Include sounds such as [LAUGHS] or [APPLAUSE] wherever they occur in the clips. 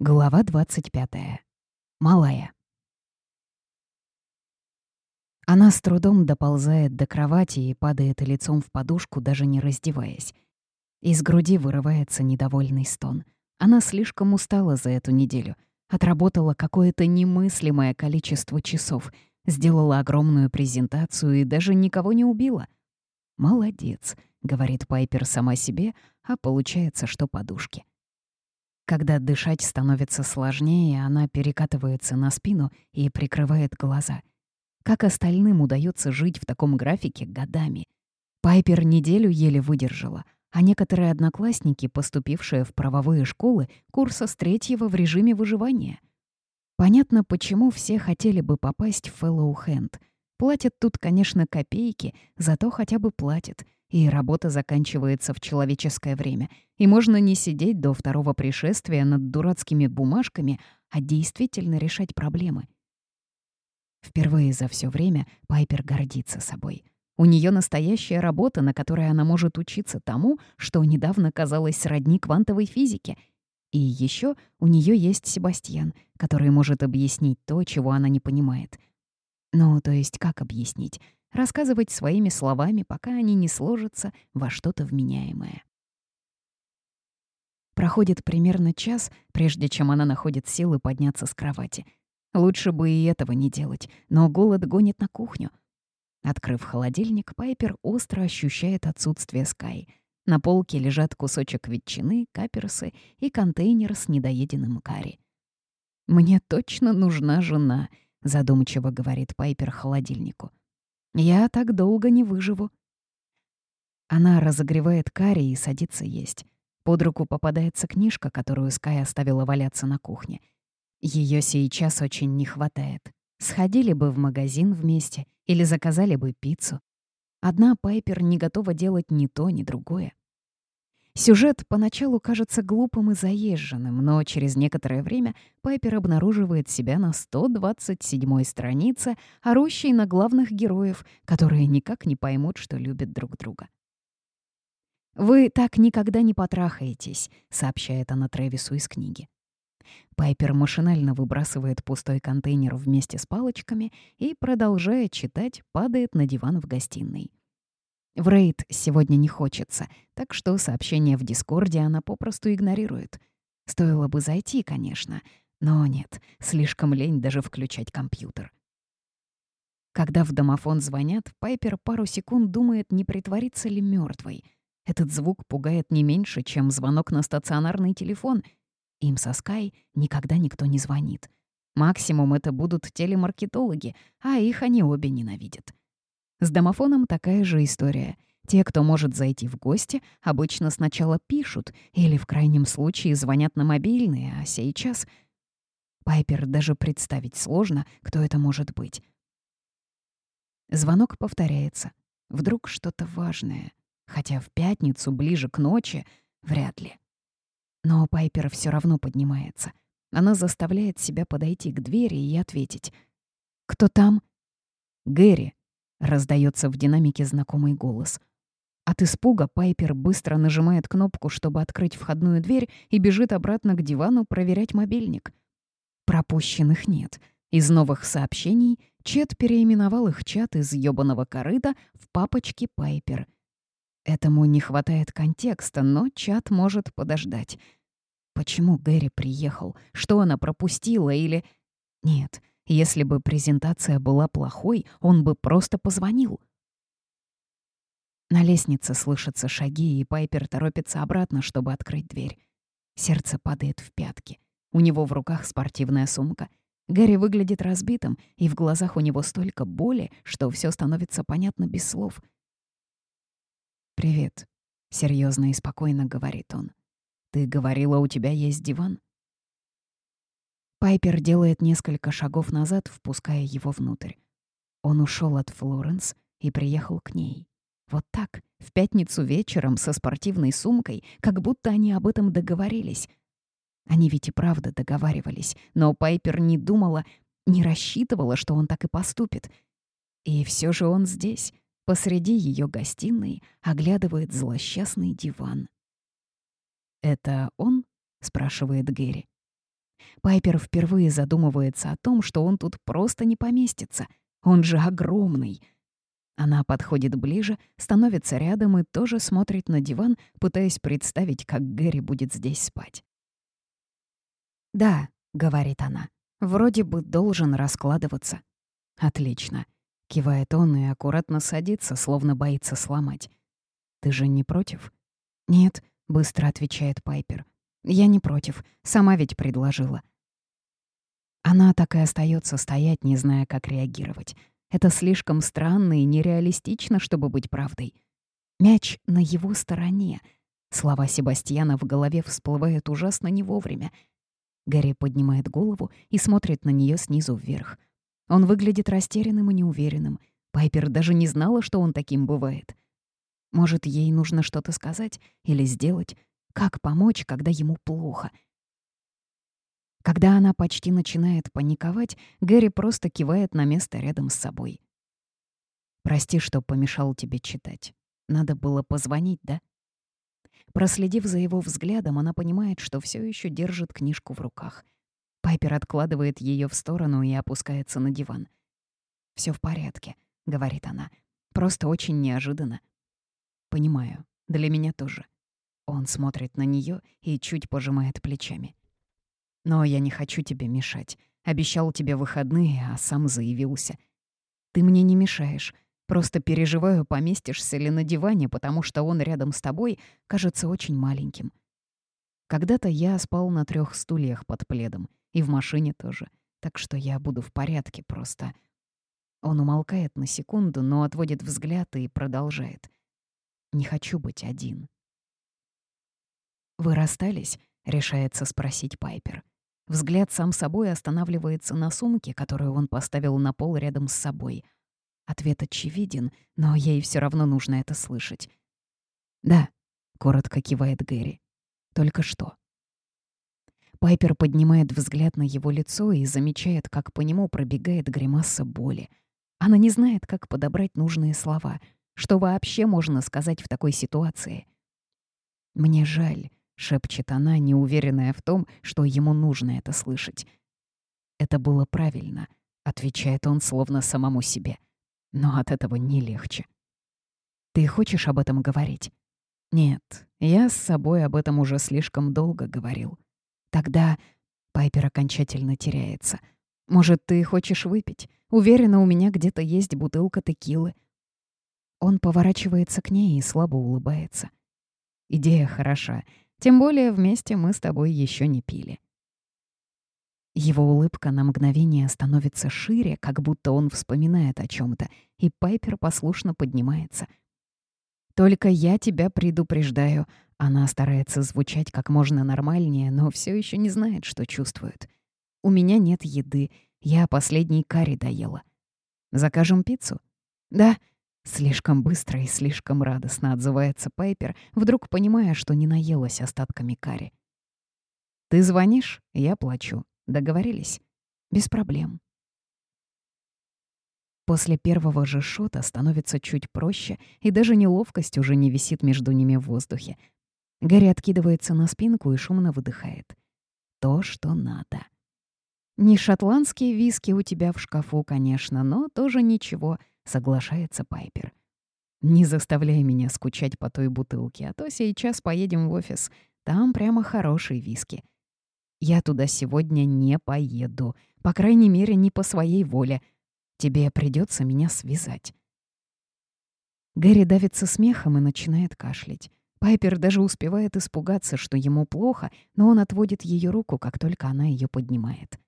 Глава 25. Малая. Она с трудом доползает до кровати и падает лицом в подушку, даже не раздеваясь. Из груди вырывается недовольный стон. Она слишком устала за эту неделю. Отработала какое-то немыслимое количество часов, сделала огромную презентацию и даже никого не убила. «Молодец», — говорит Пайпер сама себе, а получается, что подушки. Когда дышать становится сложнее, она перекатывается на спину и прикрывает глаза. Как остальным удается жить в таком графике годами? Пайпер неделю еле выдержала, а некоторые одноклассники, поступившие в правовые школы, курса с третьего в режиме выживания. Понятно, почему все хотели бы попасть в Fellow Hand. Платят тут, конечно, копейки, зато хотя бы платят — и работа заканчивается в человеческое время, и можно не сидеть до второго пришествия над дурацкими бумажками, а действительно решать проблемы. Впервые за все время Пайпер гордится собой. У нее настоящая работа, на которой она может учиться тому, что недавно казалось сродни квантовой физике. И еще у нее есть Себастьян, который может объяснить то, чего она не понимает. Ну, то есть как объяснить? Рассказывать своими словами, пока они не сложатся во что-то вменяемое. Проходит примерно час, прежде чем она находит силы подняться с кровати. Лучше бы и этого не делать, но голод гонит на кухню. Открыв холодильник, Пайпер остро ощущает отсутствие Скай. На полке лежат кусочек ветчины, каперсы и контейнер с недоеденным карри. «Мне точно нужна жена», — задумчиво говорит Пайпер холодильнику. Я так долго не выживу. Она разогревает карри и садится есть. Под руку попадается книжка, которую Скай оставила валяться на кухне. Ее сейчас очень не хватает. Сходили бы в магазин вместе или заказали бы пиццу. Одна Пайпер не готова делать ни то, ни другое. Сюжет поначалу кажется глупым и заезженным, но через некоторое время Пайпер обнаруживает себя на 127-й странице, орущей на главных героев, которые никак не поймут, что любят друг друга. «Вы так никогда не потрахаетесь», — сообщает она Трэвису из книги. Пайпер машинально выбрасывает пустой контейнер вместе с палочками и, продолжая читать, падает на диван в гостиной. В рейд сегодня не хочется, так что сообщение в Дискорде она попросту игнорирует. Стоило бы зайти, конечно, но нет, слишком лень даже включать компьютер. Когда в домофон звонят, Пайпер пару секунд думает, не притвориться ли мертвой. Этот звук пугает не меньше, чем звонок на стационарный телефон. Им со Скай никогда никто не звонит. Максимум это будут телемаркетологи, а их они обе ненавидят. С домофоном такая же история. Те, кто может зайти в гости, обычно сначала пишут или, в крайнем случае, звонят на мобильный, а сейчас... Пайпер даже представить сложно, кто это может быть. Звонок повторяется. Вдруг что-то важное. Хотя в пятницу, ближе к ночи, вряд ли. Но Пайпер все равно поднимается. Она заставляет себя подойти к двери и ответить. «Кто там?» «Гэри», Раздается в динамике знакомый голос. От испуга Пайпер быстро нажимает кнопку, чтобы открыть входную дверь, и бежит обратно к дивану проверять мобильник. Пропущенных нет. Из новых сообщений Чет переименовал их чат из ёбаного корыта в папочки Пайпер. Этому не хватает контекста, но чат может подождать. Почему Гэри приехал? Что она пропустила или... Нет, если бы презентация была плохой, он бы просто позвонил. На лестнице слышатся шаги, и Пайпер торопится обратно, чтобы открыть дверь. Сердце падает в пятки. У него в руках спортивная сумка. Гарри выглядит разбитым, и в глазах у него столько боли, что все становится понятно без слов. «Привет», — серьезно и спокойно говорит он. «Ты говорила, у тебя есть диван?» Пайпер делает несколько шагов назад, впуская его внутрь. Он ушел от Флоренс и приехал к ней. Вот так, в пятницу вечером со спортивной сумкой, как будто они об этом договорились. Они ведь и правда договаривались, но Пайпер не думала, не рассчитывала, что он так и поступит. И все же он здесь, посреди ее гостиной, оглядывает злосчастный диван. «Это он?» — спрашивает Гэри. Пайпер впервые задумывается о том, что он тут просто не поместится. Он же огромный. Она подходит ближе, становится рядом и тоже смотрит на диван, пытаясь представить, как Гэри будет здесь спать. «Да», — говорит она, — «вроде бы должен раскладываться». «Отлично», — кивает он и аккуратно садится, словно боится сломать. «Ты же не против?» «Нет», — быстро отвечает Пайпер. «Я не против, сама ведь предложила». Она так и остается стоять, не зная, как реагировать. Это слишком странно и нереалистично, чтобы быть правдой. Мяч на его стороне. Слова Себастьяна в голове всплывают ужасно не вовремя. Гарри поднимает голову и смотрит на нее снизу вверх. Он выглядит растерянным и неуверенным. Пайпер даже не знала, что он таким бывает. Может, ей нужно что-то сказать или сделать? Как помочь, когда ему плохо — когда она почти начинает паниковать, Гэри просто кивает на место рядом с собой. «Прости, что помешал тебе читать. Надо было позвонить, да?» Проследив за его взглядом, она понимает, что все еще держит книжку в руках. Пайпер откладывает ее в сторону и опускается на диван. Все в порядке», — говорит она. «Просто очень неожиданно». «Понимаю. Для меня тоже». Он смотрит на нее и чуть пожимает плечами. Но я не хочу тебе мешать. Обещал тебе выходные, а сам заявился. Ты мне не мешаешь. Просто переживаю, поместишься ли на диване, потому что он рядом с тобой кажется очень маленьким. Когда-то я спал на трех стульях под пледом, и в машине тоже. Так что я буду в порядке просто. Он умолкает на секунду, но отводит взгляд и продолжает. Не хочу быть один. «Вы расстались?» — решается спросить Пайпер. Взгляд сам собой останавливается на сумке, которую он поставил на пол рядом с собой. Ответ очевиден, но ей все равно нужно это слышать. «Да», — коротко кивает Гэри. «Только что». Пайпер поднимает взгляд на его лицо и замечает, как по нему пробегает гримаса боли. Она не знает, как подобрать нужные слова. Что вообще можно сказать в такой ситуации? «Мне жаль», шепчет она, неуверенная в том, что ему нужно это слышать. «Это было правильно», — отвечает он словно самому себе. «Но от этого не легче». «Ты хочешь об этом говорить?» «Нет, я с собой об этом уже слишком долго говорил. Тогда...» Пайпер окончательно теряется. «Может, ты хочешь выпить? Уверена, у меня где-то есть бутылка текилы». Он поворачивается к ней и слабо улыбается. «Идея хороша. Тем более вместе мы с тобой еще не пили. Его улыбка на мгновение становится шире, как будто он вспоминает о чем то и Пайпер послушно поднимается. «Только я тебя предупреждаю». Она старается звучать как можно нормальнее, но все еще не знает, что чувствует. «У меня нет еды. Я последний карри доела. Закажем пиццу?» «Да», Слишком быстро и слишком радостно отзывается Пайпер, вдруг понимая, что не наелась остатками карри. «Ты звонишь, я плачу. Договорились?» «Без проблем». После первого же шота становится чуть проще, и даже неловкость уже не висит между ними в воздухе. Гарри откидывается на спинку и шумно выдыхает. То, что надо. Не шотландские виски у тебя в шкафу, конечно, но тоже ничего — соглашается Пайпер. «Не заставляй меня скучать по той бутылке, а то сейчас поедем в офис. Там прямо хорошие виски. Я туда сегодня не поеду, по крайней мере, не по своей воле. Тебе придется меня связать». Гэри давится смехом и начинает кашлять. Пайпер даже успевает испугаться, что ему плохо, но он отводит ее руку, как только она ее поднимает.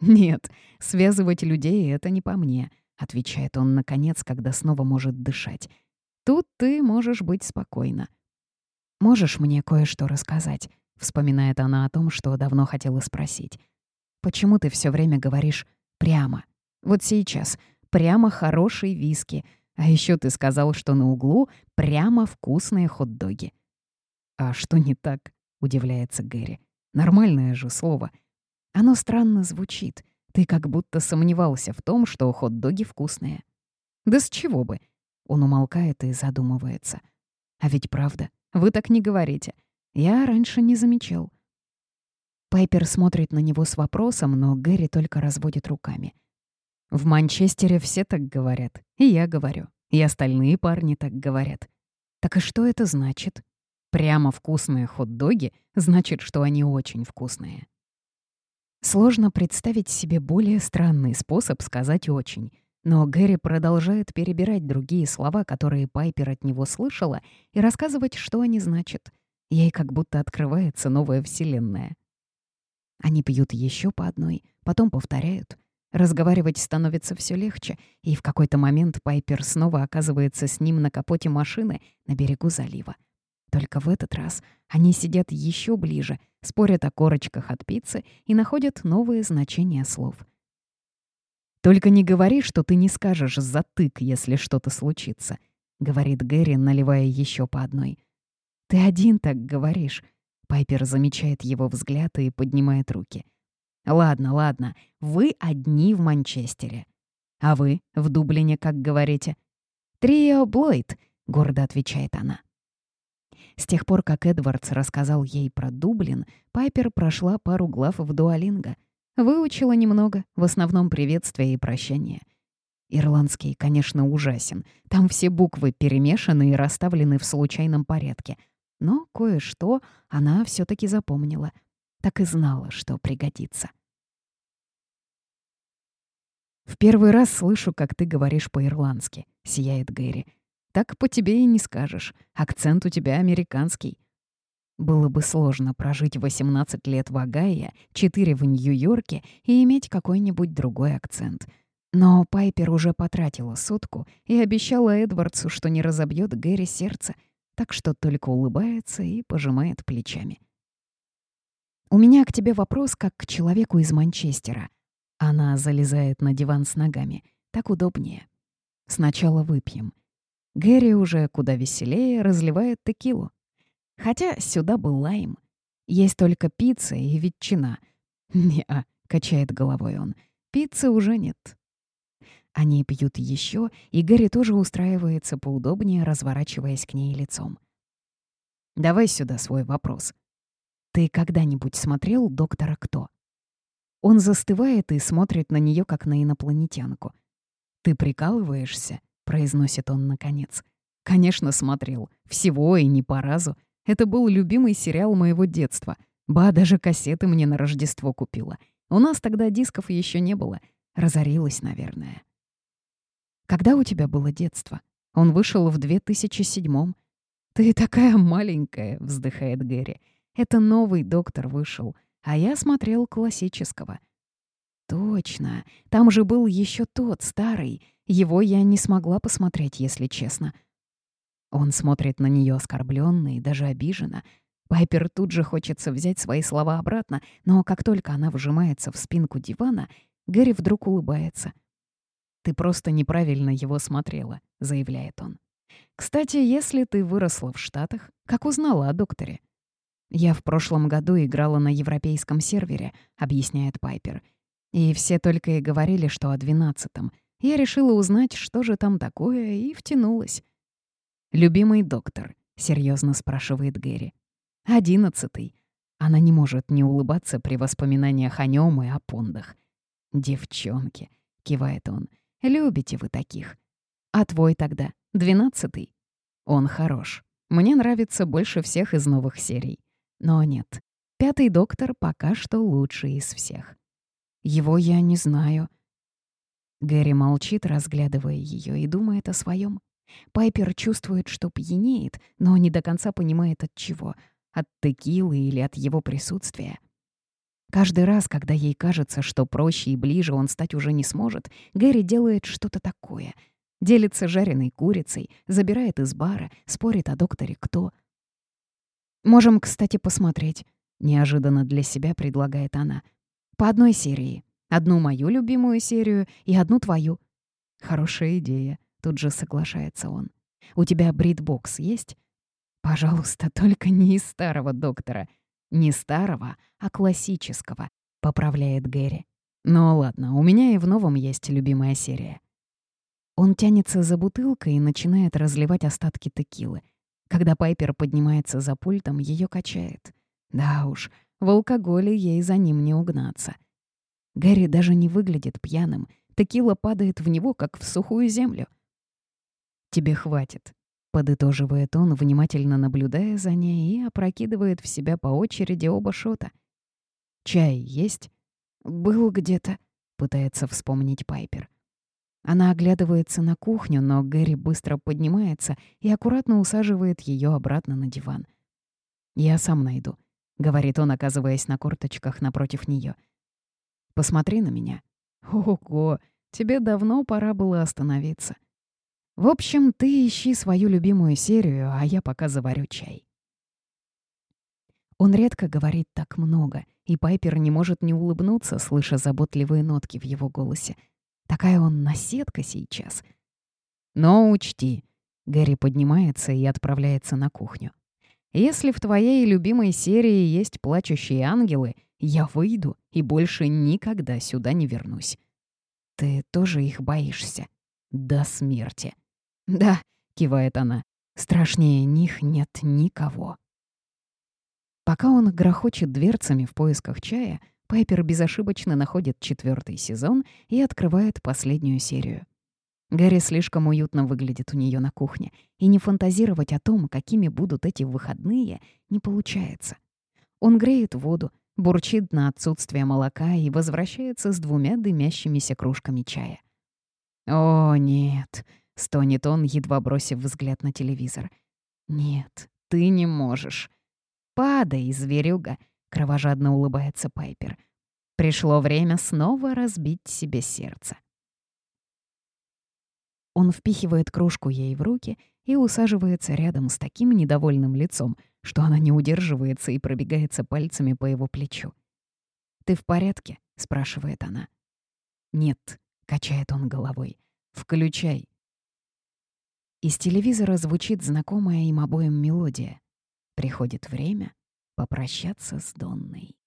«Нет, связывать людей — это не по мне», — отвечает он, наконец, когда снова может дышать. «Тут ты можешь быть спокойна». «Можешь мне кое-что рассказать?» — вспоминает она о том, что давно хотела спросить. «Почему ты все время говоришь «прямо»? Вот сейчас прямо хорошие виски, а еще ты сказал, что на углу прямо вкусные хот-доги». «А что не так?» — удивляется Гэри. «Нормальное же слово. Оно странно звучит». Ты как будто сомневался в том, что хот-доги вкусные. Да с чего бы? Он умолкает и задумывается. А ведь правда, вы так не говорите. Я раньше не замечал. Пайпер смотрит на него с вопросом, но Гэри только разводит руками. «В Манчестере все так говорят. И я говорю. И остальные парни так говорят. Так и что это значит? Прямо вкусные хот-доги значит, что они очень вкусные». Сложно представить себе более странный способ сказать «очень», но Гэри продолжает перебирать другие слова, которые Пайпер от него слышала, и рассказывать, что они значат. Ей как будто открывается новая вселенная. Они пьют еще по одной, потом повторяют. Разговаривать становится все легче, и в какой-то момент Пайпер снова оказывается с ним на капоте машины на берегу залива. Только в этот раз они сидят еще ближе, спорят о корочках от пиццы и находят новые значения слов — «Только не говори, что ты не скажешь затык, если что-то случится», — говорит Гэри, наливая еще по одной. «Ты один так говоришь». Пайпер замечает его взгляд и поднимает руки. «Ладно, ладно, вы одни в Манчестере. А вы в Дублине, как говорите?» «Трио Блойд», — гордо отвечает она. С тех пор, как Эдвардс рассказал ей про Дублин, Пайпер прошла пару глав в дуалинго — Выучила немного, в основном приветствия и прощания. Ирландский, конечно, ужасен. Там все буквы перемешаны и расставлены в случайном порядке. Но кое-что она все таки запомнила. Так и знала, что пригодится. «В первый раз слышу, как ты говоришь по-ирландски», — сияет Гэри. «Так по тебе и не скажешь. Акцент у тебя американский. Было бы сложно прожить 18 лет в Огайо, 4 в Нью-Йорке и иметь какой-нибудь другой акцент. Но Пайпер уже потратила сутку и обещала Эдвардсу, что не разобьет Гэри сердце, так что только улыбается и пожимает плечами. «У меня к тебе вопрос, как к человеку из Манчестера». Она залезает на диван с ногами. Так удобнее. Сначала выпьем. Гэри уже куда веселее разливает текилу. Хотя сюда был лайм. Есть только пицца и ветчина. «Не-а», — качает головой он, — «пиццы уже нет». Они пьют еще, и Гэри тоже устраивается поудобнее, разворачиваясь к ней лицом. «Давай сюда свой вопрос. Ты когда-нибудь смотрел «Доктора Кто»?» Он застывает и смотрит на нее как на инопланетянку. «Ты прикалываешься?» — произносит он наконец. «Конечно, смотрел. Всего и не по разу. Это был любимый сериал моего детства. Ба, даже кассеты мне на Рождество купила. У нас тогда дисков еще не было. Разорилась, наверное. Когда у тебя было детство? Он вышел в 2007-м. «Ты такая маленькая», — вздыхает Гэри. «Это новый доктор вышел, а я смотрел классического». «Точно. Там же был еще тот, старый. Его я не смогла посмотреть, если честно. Он смотрит на нее оскорбленно и даже обиженно. Пайпер тут же хочется взять свои слова обратно, но как только она вжимается в спинку дивана, Гэри вдруг улыбается. «Ты просто неправильно его смотрела», — заявляет он. «Кстати, если ты выросла в Штатах, как узнала о докторе?» «Я в прошлом году играла на европейском сервере», — объясняет Пайпер. «И все только и говорили, что о двенадцатом. Я решила узнать, что же там такое, и втянулась. «Любимый доктор?» — серьезно спрашивает Гэри. «Одиннадцатый». Она не может не улыбаться при воспоминаниях о нем и о пондах. «Девчонки», — кивает он, — «любите вы таких». «А твой тогда? Двенадцатый?» «Он хорош. Мне нравится больше всех из новых серий. Но нет, пятый доктор пока что лучший из всех. Его я не знаю». Гэри молчит, разглядывая ее, и думает о своем. Пайпер чувствует, что пьянеет, но не до конца понимает от чего — от текилы или от его присутствия. Каждый раз, когда ей кажется, что проще и ближе он стать уже не сможет, Гэри делает что-то такое. Делится жареной курицей, забирает из бара, спорит о докторе кто. «Можем, кстати, посмотреть», — неожиданно для себя предлагает она. «По одной серии. Одну мою любимую серию и одну твою». «Хорошая идея», Тут же соглашается он. «У тебя бритбокс есть?» «Пожалуйста, [LAUGHS] только не из старого доктора. Не старого, а классического», — поправляет Гэри. «Ну ладно, у меня и в новом есть любимая серия». Он тянется за бутылкой и начинает разливать остатки текилы. Когда Пайпер поднимается за пультом, ее качает. Да уж, В алкоголе ей за ним не угнаться. Гэри даже не выглядит пьяным. Текила падает в него, как в сухую землю. «Тебе хватит», — подытоживает он, внимательно наблюдая за ней и опрокидывает в себя по очереди оба шота. «Чай есть?» «Был где-то», — пытается вспомнить Пайпер. Она оглядывается на кухню, но Гэри быстро поднимается и аккуратно усаживает ее обратно на диван. «Я сам найду», — говорит он, оказываясь на корточках напротив нее. «Посмотри на меня». «Ого, тебе давно пора было остановиться». «В общем, ты ищи свою любимую серию, а я пока заварю чай». Он редко говорит так много, и Пайпер не может не улыбнуться, слыша заботливые нотки в его голосе — Такая он наседка сейчас. Но учти, Гэри поднимается и отправляется на кухню. Если в твоей любимой серии есть плачущие ангелы, я выйду и больше никогда сюда не вернусь. Ты тоже их боишься? До смерти. Да, кивает она, страшнее них нет никого. Пока он грохочет дверцами в поисках чая, Пайпер безошибочно находит четвертый сезон и открывает последнюю серию. Гарри слишком уютно выглядит у нее на кухне, и не фантазировать о том, какими будут эти выходные, не получается. Он греет воду, бурчит на отсутствие молока и возвращается с двумя дымящимися кружками чая. «О, нет», — стонет он, едва бросив взгляд на телевизор. «Нет, ты не можешь. Падай, зверюга», кровожадно улыбается Пайпер. Пришло время снова разбить себе сердце. Он впихивает кружку ей в руки и усаживается рядом с таким недовольным лицом, что она не удерживается и пробегается пальцами по его плечу. «Ты в порядке?» — спрашивает она. «Нет», — качает он головой. «Включай». Из телевизора звучит знакомая им обоим мелодия. Приходит время, попрощаться с Донной.